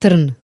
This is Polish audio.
trn.